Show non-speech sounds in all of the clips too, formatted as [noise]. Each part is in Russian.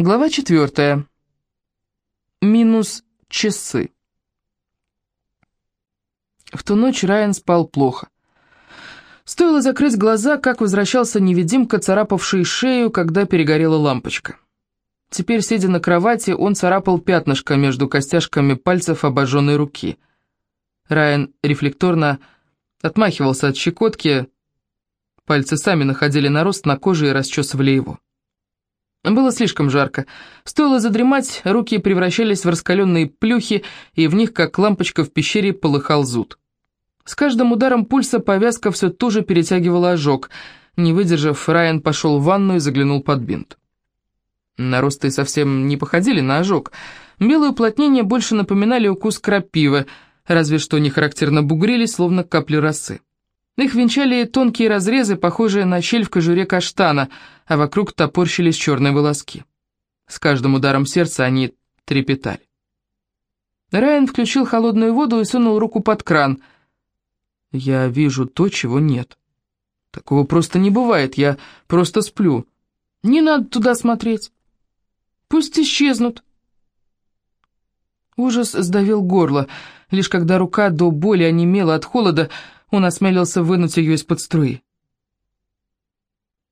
Глава четвертая. Минус часы. В ту ночь Райан спал плохо. Стоило закрыть глаза, как возвращался невидимка, царапавший шею, когда перегорела лампочка. Теперь, сидя на кровати, он царапал пятнышко между костяшками пальцев обожженной руки. Райан рефлекторно отмахивался от щекотки, пальцы сами находили нарост на коже и расчесывали его. Было слишком жарко. Стоило задремать, руки превращались в раскаленные плюхи, и в них, как лампочка в пещере, полыхал зуд. С каждым ударом пульса повязка все туже перетягивала ожог. Не выдержав, Райан пошел в ванну и заглянул под бинт. Наросты совсем не походили на ожог. Белые уплотнения больше напоминали укус крапивы, разве что не характерно бугрились, словно капли росы. Их венчали тонкие разрезы, похожие на щель в кожуре каштана, а вокруг топорщились черные волоски. С каждым ударом сердца они трепетали. Райан включил холодную воду и сунул руку под кран. «Я вижу то, чего нет. Такого просто не бывает, я просто сплю. Не надо туда смотреть. Пусть исчезнут». Ужас сдавил горло. Лишь когда рука до боли онемела от холода, он осмелился вынуть ее из-под струи.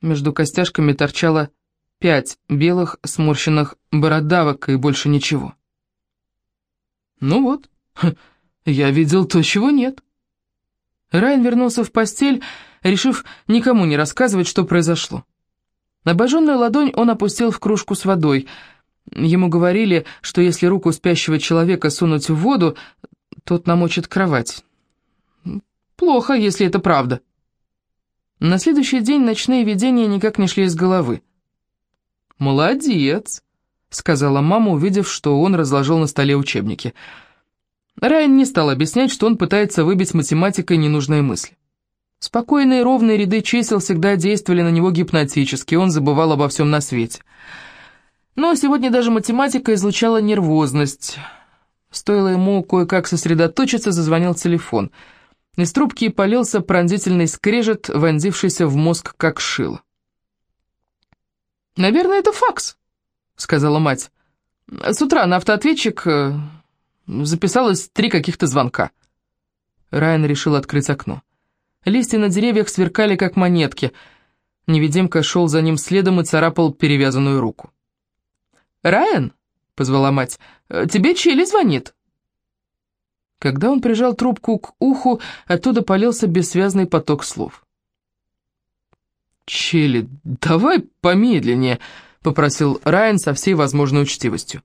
Между костяшками торчало пять белых сморщенных бородавок и больше ничего. Ну вот, [laughs] я видел то, чего нет. Райан вернулся в постель, решив никому не рассказывать, что произошло. Обожженную ладонь он опустил в кружку с водой. Ему говорили, что если руку спящего человека сунуть в воду, тот намочит кровать. Плохо, если это правда. На следующий день ночные видения никак не шли из головы. «Молодец», — сказала мама, увидев, что он разложил на столе учебники. Райан не стал объяснять, что он пытается выбить математикой ненужные мысли. Спокойные ровные ряды чисел всегда действовали на него гипнотически, он забывал обо всем на свете. Но сегодня даже математика излучала нервозность. Стоило ему кое-как сосредоточиться, зазвонил телефон — из трубки полился пронзительный скрежет, вонзившийся в мозг, как шило. «Наверное, это факс», — сказала мать. «С утра на автоответчик э, записалось три каких-то звонка». Райан решил открыть окно. Листья на деревьях сверкали, как монетки. Невидимка шел за ним следом и царапал перевязанную руку. «Райан?» — позвала мать. «Тебе Чили звонит?» Когда он прижал трубку к уху, оттуда полился бессвязный поток слов. «Чили, давай помедленнее», — попросил Райан со всей возможной учтивостью.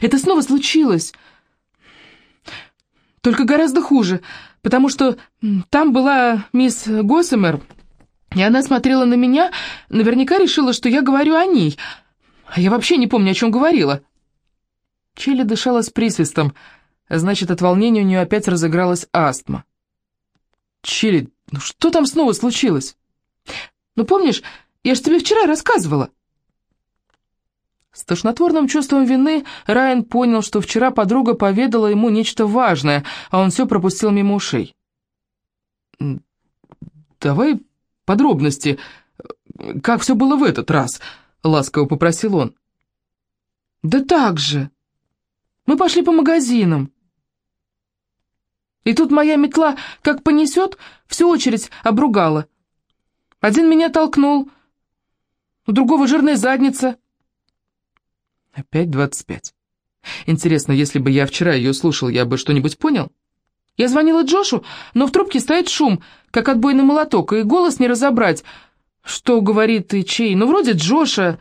«Это снова случилось. Только гораздо хуже, потому что там была мисс Госсемер, и она смотрела на меня, наверняка решила, что я говорю о ней, а я вообще не помню, о чем говорила». Чили дышала с присвистом, — Значит, от волнения у нее опять разыгралась астма. Чили, ну что там снова случилось? Ну помнишь, я же тебе вчера рассказывала. С тошнотворным чувством вины Райан понял, что вчера подруга поведала ему нечто важное, а он все пропустил мимо ушей. «Давай подробности. Как все было в этот раз?» — ласково попросил он. «Да так же. Мы пошли по магазинам. И тут моя метла, как понесет, всю очередь обругала. Один меня толкнул, у другого жирная задница. Опять двадцать пять. Интересно, если бы я вчера ее слушал, я бы что-нибудь понял? Я звонила Джошу, но в трубке стоит шум, как отбойный молоток, и голос не разобрать. Что говорит и чей? Ну, вроде Джоша.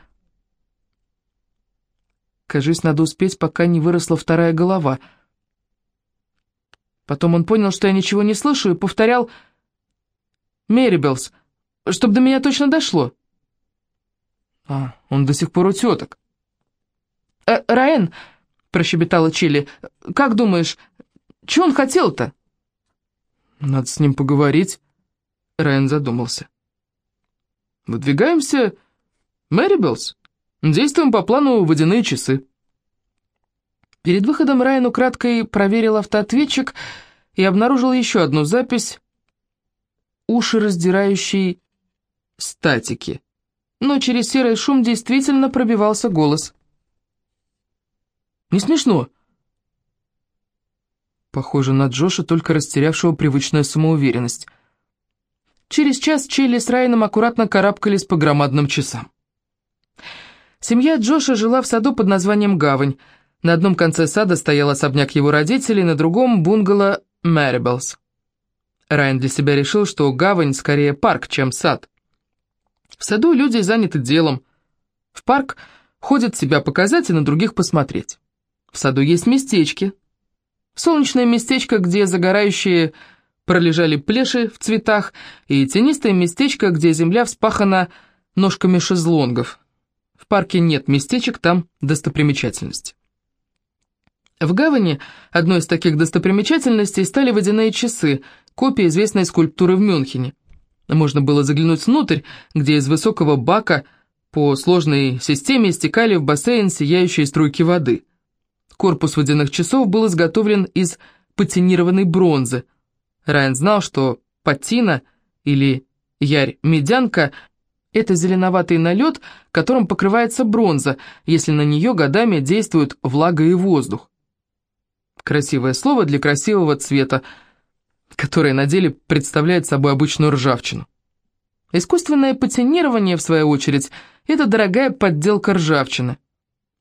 Кажись, надо успеть, пока не выросла вторая голова — Потом он понял, что я ничего не слышу, и повторял «Мерибелс», чтобы до меня точно дошло. А, он до сих пор у теток. «Э, «Раэн», — прощебетала Чили, — «как думаешь, что он хотел-то?» «Надо с ним поговорить», — Раэн задумался. «Выдвигаемся, Мэрибелс. Действуем по плану водяные часы». Перед выходом Райан украдкой проверил автоответчик и обнаружил еще одну запись уши раздирающей статики. но через серый шум действительно пробивался голос. «Не смешно!» Похоже на Джоша, только растерявшего привычную самоуверенность. Через час Челли с Райаном аккуратно карабкались по громадным часам. Семья Джоша жила в саду под названием «Гавань». На одном конце сада стоял особняк его родителей, на другом — бунгало Мэрибелс. Райан для себя решил, что гавань скорее парк, чем сад. В саду люди заняты делом. В парк ходят себя показать и на других посмотреть. В саду есть местечки. Солнечное местечко, где загорающие пролежали плеши в цветах, и тенистое местечко, где земля вспахана ножками шезлонгов. В парке нет местечек, там достопримечательности. В гавани одной из таких достопримечательностей стали водяные часы, копия известной скульптуры в Мюнхене. Можно было заглянуть внутрь, где из высокого бака по сложной системе стекали в бассейн сияющие струйки воды. Корпус водяных часов был изготовлен из патинированной бронзы – Райан знал, что патина или ярь-медянка – это зеленоватый налет, которым покрывается бронза, если на нее годами действуют влага и воздух. Красивое слово для красивого цвета, которое на деле представляет собой обычную ржавчину. Искусственное патинирование, в свою очередь, это дорогая подделка ржавчины.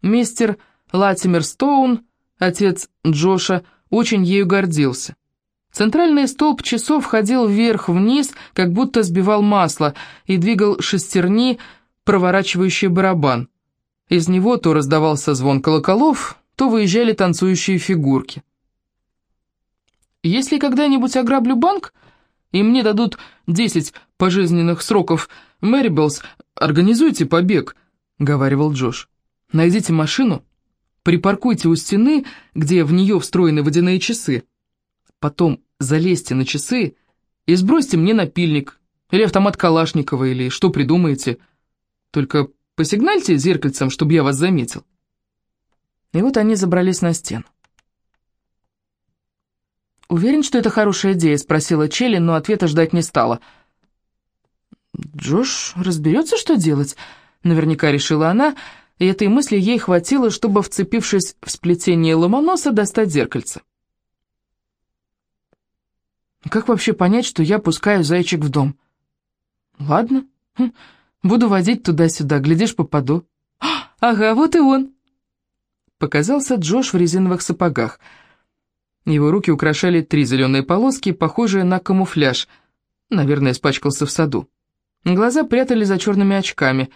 Мистер Латимер Стоун, отец Джоша, очень ею гордился. Центральный столб часов ходил вверх-вниз, как будто сбивал масло, и двигал шестерни, проворачивающие барабан. Из него то раздавался звон колоколов, то выезжали танцующие фигурки. «Если когда-нибудь ограблю банк, и мне дадут десять пожизненных сроков, Мэрибелс, организуйте побег», — говаривал Джош. «Найдите машину, припаркуйте у стены, где в нее встроены водяные часы». Потом залезьте на часы и сбросьте мне напильник, или автомат Калашникова, или что придумаете. Только посигнальте зеркальцем, чтобы я вас заметил. И вот они забрались на стену. «Уверен, что это хорошая идея?» — спросила Челли, но ответа ждать не стала. «Джош разберется, что делать?» — наверняка решила она, и этой мысли ей хватило, чтобы, вцепившись в сплетение ломоноса, достать зеркальце. Как вообще понять, что я пускаю зайчик в дом? Ладно, хм, буду водить туда-сюда, глядишь, попаду. Ага, вот и он. Показался Джош в резиновых сапогах. Его руки украшали три зеленые полоски, похожие на камуфляж. Наверное, испачкался в саду. Глаза прятали за черными очками.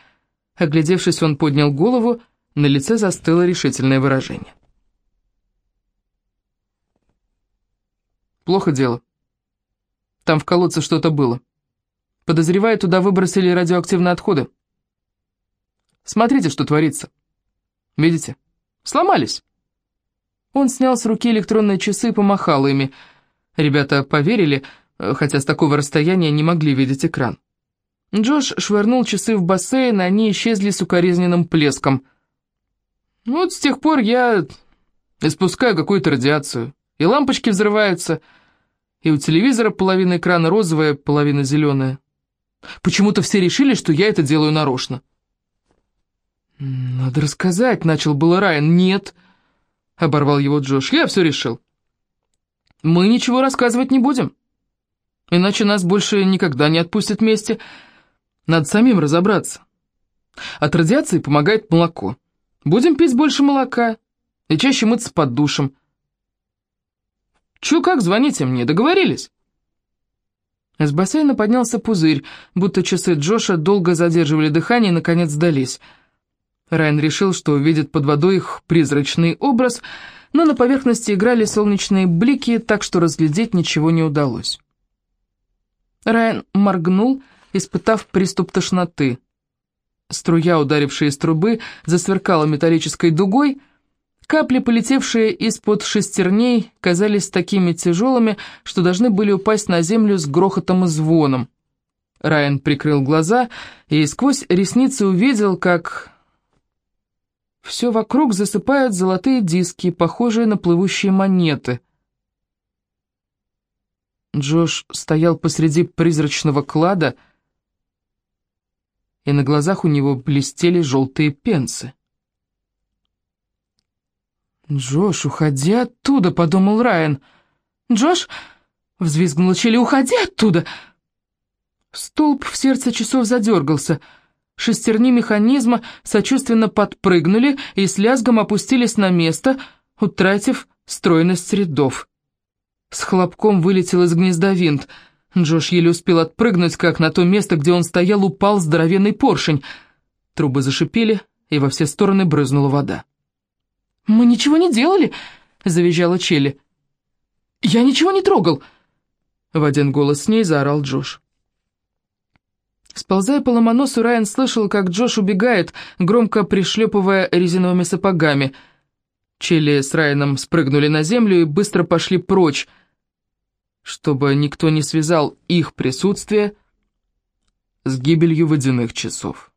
Оглядевшись, он поднял голову, на лице застыло решительное выражение. «Плохо дело», там в колодце что-то было. Подозреваю, туда выбросили радиоактивные отходы. Смотрите, что творится. Видите? Сломались. Он снял с руки электронные часы и помахал ими. Ребята поверили, хотя с такого расстояния не могли видеть экран. Джош швырнул часы в бассейн, они исчезли с укоризненным плеском. Вот с тех пор я испускаю какую-то радиацию, и лампочки взрываются, и у телевизора половина экрана розовая, половина зеленая. Почему-то все решили, что я это делаю нарочно. «Надо рассказать», — начал было Райан. «Нет», — оборвал его Джош, — «я все решил. Мы ничего рассказывать не будем, иначе нас больше никогда не отпустят вместе. Надо самим разобраться. От радиации помогает молоко. Будем пить больше молока и чаще мыться под душем». Чё как, звоните мне, договорились?» С бассейна поднялся пузырь, будто часы Джоша долго задерживали дыхание и, наконец, сдались. Райан решил, что увидит под водой их призрачный образ, но на поверхности играли солнечные блики, так что разглядеть ничего не удалось. Райан моргнул, испытав приступ тошноты. Струя, ударившая из трубы, засверкала металлической дугой — Капли, полетевшие из-под шестерней, казались такими тяжелыми, что должны были упасть на землю с грохотом и звоном. Райан прикрыл глаза и сквозь ресницы увидел, как все вокруг засыпают золотые диски, похожие на плывущие монеты. Джош стоял посреди призрачного клада и на глазах у него блестели желтые пенсы. «Джош, уходи оттуда», — подумал Райан. «Джош!» — взвизгнула Челли. «Уходи оттуда!» Столб в сердце часов задергался. Шестерни механизма сочувственно подпрыгнули и с лязгом опустились на место, утратив стройность рядов. С хлопком вылетел из гнезда винт. Джош еле успел отпрыгнуть, как на то место, где он стоял, упал здоровенный поршень. Трубы зашипели, и во все стороны брызнула вода. «Мы ничего не делали!» — завизжала Челли. «Я ничего не трогал!» В один голос с ней заорал Джош. Сползая по ломоносу, Райан слышал, как Джош убегает, громко пришлепывая резиновыми сапогами. Челли с Райаном спрыгнули на землю и быстро пошли прочь, чтобы никто не связал их присутствие с гибелью водяных часов.